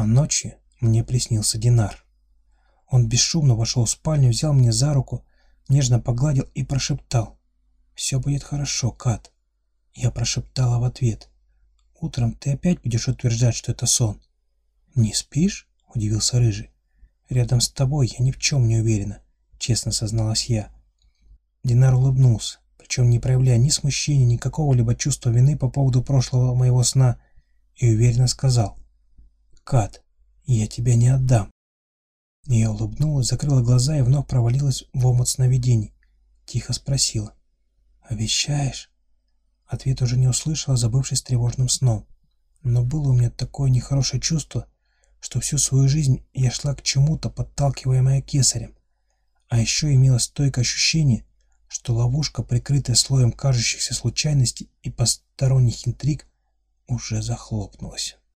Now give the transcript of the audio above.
А ночью мне приснился Динар. Он бесшумно вошел в спальню, взял меня за руку, нежно погладил и прошептал. «Все будет хорошо, Кат». Я прошептала в ответ. «Утром ты опять будешь утверждать, что это сон». «Не спишь?» – удивился Рыжий. «Рядом с тобой я ни в чем не уверена», – честно созналась я. Динар улыбнулся, причем не проявляя ни смущения, ни какого-либо чувства вины по поводу прошлого моего сна, и уверенно сказал. «Кат, я тебя не отдам». Я улыбнулась, закрыла глаза и вновь провалилась в омут сновидений. Тихо спросила. «Обещаешь?» Ответ уже не услышала, забывшись тревожным сном. Но было у меня такое нехорошее чувство, что всю свою жизнь я шла к чему-то, подталкиваемая кесарем. А еще имелось стойкое ощущение, что ловушка, прикрытая слоем кажущихся случайностей и посторонних интриг, уже захлопнулась.